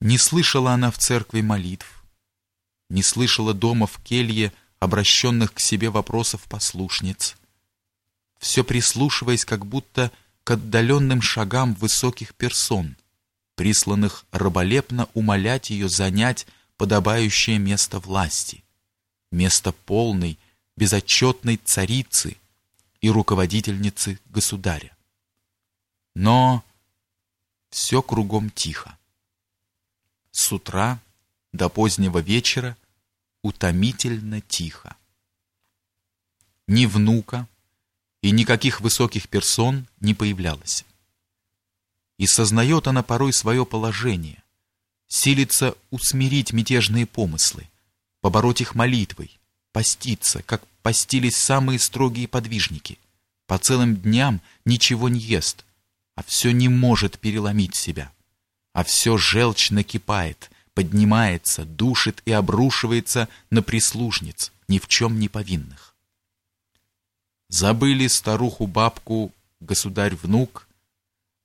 Не слышала она в церкви молитв, не слышала дома в келье обращенных к себе вопросов послушниц, все прислушиваясь как будто к отдаленным шагам высоких персон, присланных раболепно умолять ее занять подобающее место власти, место полной, безотчетной царицы и руководительницы государя. Но все кругом тихо с утра до позднего вечера утомительно тихо. Ни внука и никаких высоких персон не появлялось. И сознает она порой свое положение, силится усмирить мятежные помыслы, побороть их молитвой, поститься, как постились самые строгие подвижники, по целым дням ничего не ест, а все не может переломить себя а все желчь накипает, поднимается, душит и обрушивается на прислужниц, ни в чем не повинных. Забыли старуху-бабку государь-внук,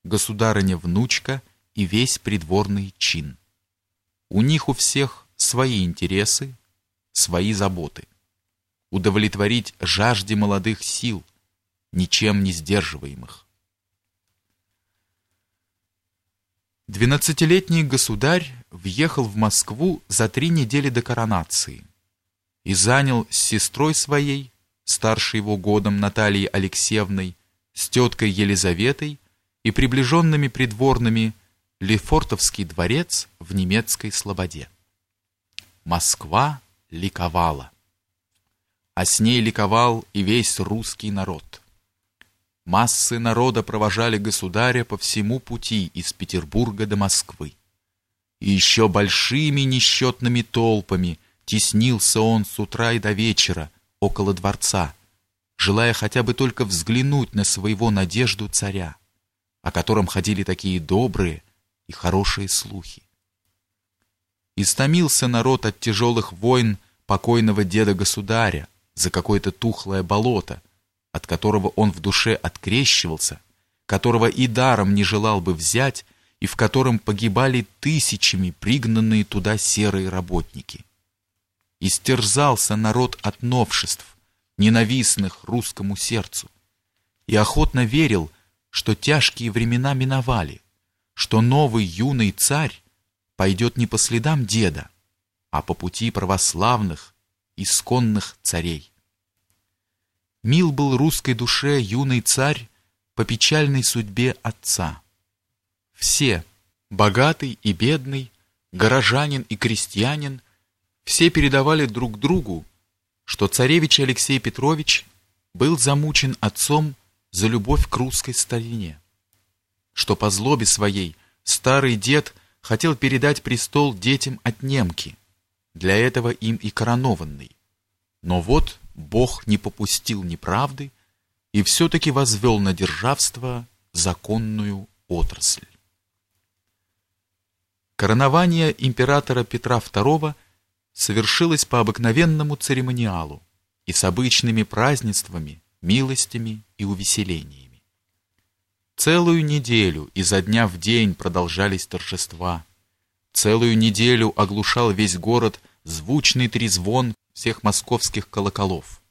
государыня-внучка и весь придворный чин. У них у всех свои интересы, свои заботы. Удовлетворить жажде молодых сил, ничем не сдерживаемых. Двенадцатилетний государь въехал в Москву за три недели до коронации и занял с сестрой своей, старшей его годом Натальей Алексеевной, с теткой Елизаветой и приближенными придворными Лефортовский дворец в немецкой слободе. Москва ликовала, а с ней ликовал и весь русский народ. Массы народа провожали государя по всему пути из Петербурга до Москвы. И еще большими несчетными толпами теснился он с утра и до вечера около дворца, желая хотя бы только взглянуть на своего надежду царя, о котором ходили такие добрые и хорошие слухи. Истомился народ от тяжелых войн покойного деда-государя за какое-то тухлое болото, от которого он в душе открещивался, которого и даром не желал бы взять, и в котором погибали тысячами пригнанные туда серые работники. Истерзался народ от новшеств, ненавистных русскому сердцу, и охотно верил, что тяжкие времена миновали, что новый юный царь пойдет не по следам деда, а по пути православных, исконных царей. Мил был русской душе юный царь по печальной судьбе отца. Все, богатый и бедный, горожанин и крестьянин, все передавали друг другу, что царевич Алексей Петрович был замучен отцом за любовь к русской старине, что по злобе своей старый дед хотел передать престол детям от немки, для этого им и коронованный. Но вот Бог не попустил неправды и все-таки возвел на державство законную отрасль. Коронование императора Петра II совершилось по обыкновенному церемониалу и с обычными празднествами, милостями и увеселениями. Целую неделю изо дня в день продолжались торжества. Целую неделю оглушал весь город звучный трезвон всех московских колоколов,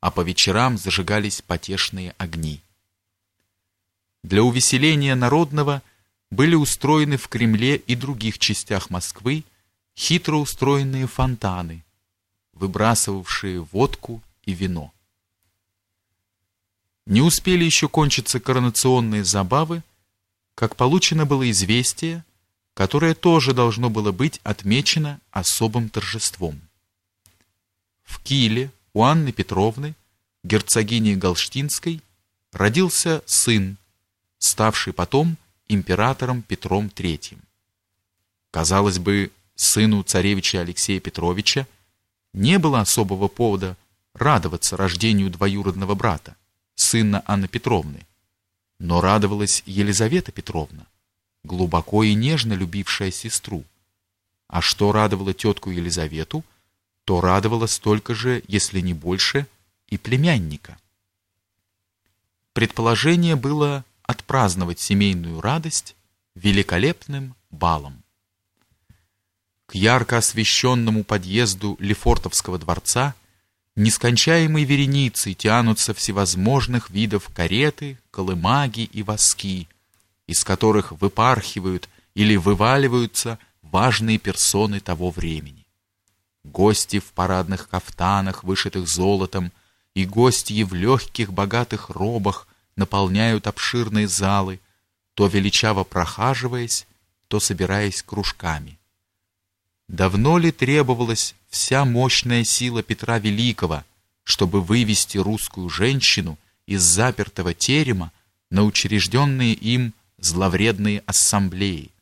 а по вечерам зажигались потешные огни. Для увеселения народного были устроены в Кремле и других частях Москвы хитро устроенные фонтаны, выбрасывавшие водку и вино. Не успели еще кончиться коронационные забавы, как получено было известие, которое тоже должно было быть отмечено особым торжеством. В Киле у Анны Петровны, герцогини Галштинской, родился сын, ставший потом императором Петром III. Казалось бы, сыну царевича Алексея Петровича не было особого повода радоваться рождению двоюродного брата, сына Анны Петровны. Но радовалась Елизавета Петровна, глубоко и нежно любившая сестру. А что радовало тетку Елизавету – то радовало столько же, если не больше, и племянника. Предположение было отпраздновать семейную радость великолепным балом. к ярко освещенному подъезду Лефортовского дворца нескончаемой вереницей тянутся всевозможных видов кареты, колымаги и воски, из которых выпархивают или вываливаются важные персоны того времени. Гости в парадных кафтанах, вышитых золотом, и гости в легких богатых робах наполняют обширные залы, то величаво прохаживаясь, то собираясь кружками. Давно ли требовалась вся мощная сила Петра Великого, чтобы вывести русскую женщину из запертого терема на учрежденные им зловредные ассамблеи,